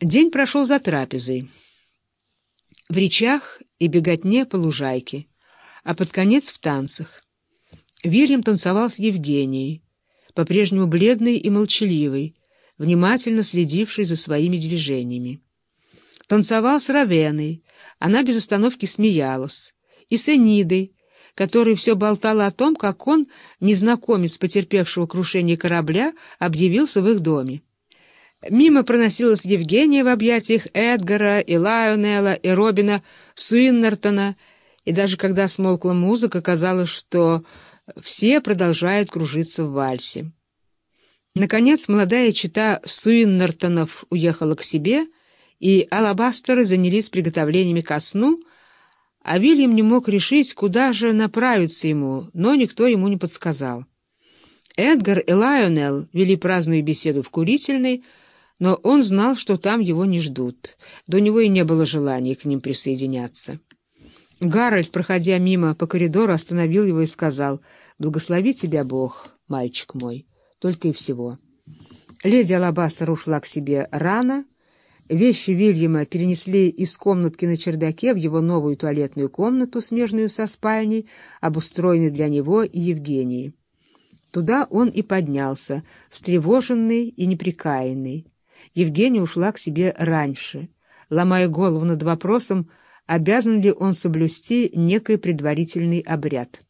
День прошел за трапезой. В речах и беготне по лужайке, а под конец в танцах. Вильям танцевал с Евгенией, по-прежнему бледный и молчаливый, внимательно следивший за своими движениями. Танцевал с Равеной, она без остановки смеялась, и с Энидой, который все болтал о том, как он, незнакомец потерпевшего крушение корабля, объявился в их доме. Мимо проносилась Евгения в объятиях Эдгара и Лайонелла и Робина Суиннертона, и даже когда смолкла музыка, казалось, что все продолжают кружиться в вальсе. Наконец молодая чита Суиннертонов уехала к себе, и алабастеры занялись приготовлениями ко сну, а Вильям не мог решить, куда же направиться ему, но никто ему не подсказал. Эдгар и Лайонелл вели праздную беседу в курительной, но он знал, что там его не ждут. До него и не было желания к ним присоединяться. Гарольд, проходя мимо по коридору, остановил его и сказал, «Благослови тебя Бог, мальчик мой, только и всего». Леди Алабастер ушла к себе рано. Вещи Вильяма перенесли из комнатки на чердаке в его новую туалетную комнату, смежную со спальней, обустроенной для него и Евгении. Туда он и поднялся, встревоженный и неприкаянный. Евгения ушла к себе раньше, ломая голову над вопросом, обязан ли он соблюсти некий предварительный обряд.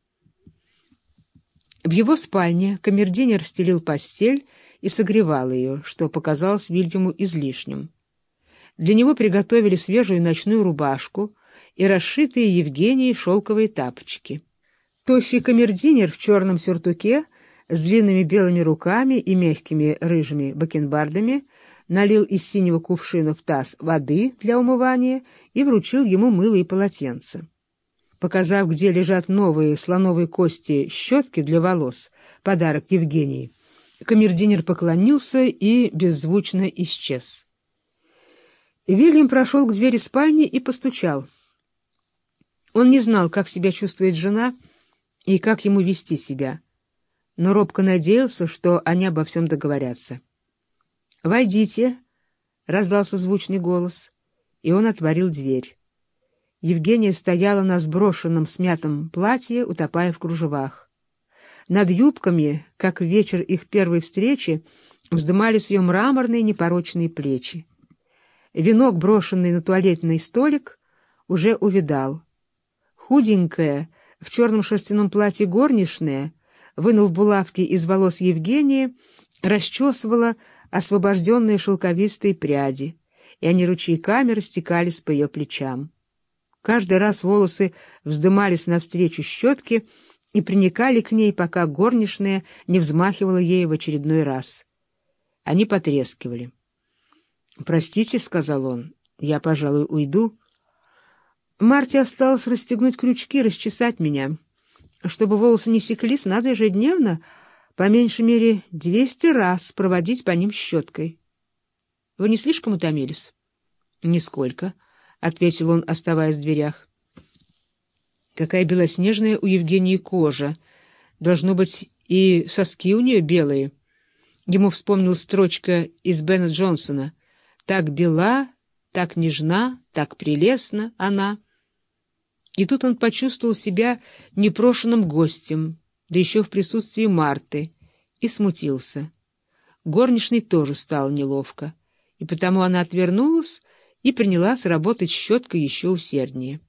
В его спальне камердинер стелил постель и согревал ее, что показалось Вильяму излишним. Для него приготовили свежую ночную рубашку и расшитые Евгенией шелковые тапочки. Тощий камердинер в черном сюртуке с длинными белыми руками и мягкими рыжими бакенбардами налил из синего кувшина в таз воды для умывания и вручил ему мыло и полотенце. Показав, где лежат новые слоновые кости щетки для волос, подарок Евгении, камердинер поклонился и беззвучно исчез. Вильям прошел к двери спальни и постучал. Он не знал, как себя чувствует жена и как ему вести себя, но робко надеялся, что они обо всем договорятся. «Войдите!» — раздался звучный голос, и он отворил дверь. Евгения стояла на сброшенном смятом платье, утопая в кружевах. Над юбками, как в вечер их первой встречи, вздымались ее мраморные непорочные плечи. Венок, брошенный на туалетный столик, уже увидал. Худенькая, в черном шерстяном платье горничная, вынув булавки из волос Евгении, расчесывала освобожденные шелковистые пряди, и они ручейками растекались по ее плечам. Каждый раз волосы вздымались навстречу щетке и приникали к ней, пока горничная не взмахивала ею в очередной раз. Они потрескивали. «Простите», — сказал он, — «я, пожалуй, уйду». Марте осталось расстегнуть крючки, расчесать меня. Чтобы волосы не секлись, надо ежедневно по меньшей мере двести раз проводить по ним щеткой. — Вы не слишком утомились? — Нисколько, — ответил он, оставаясь в дверях. Какая белоснежная у Евгении кожа! Должно быть, и соски у нее белые. Ему вспомнил строчка из Бена Джонсона. «Так бела, так нежна, так прелестна она». И тут он почувствовал себя непрошенным гостем, да еще в присутствии Марты, и смутился. Горничной тоже стало неловко, и потому она отвернулась и принялась работать щеткой еще усерднее.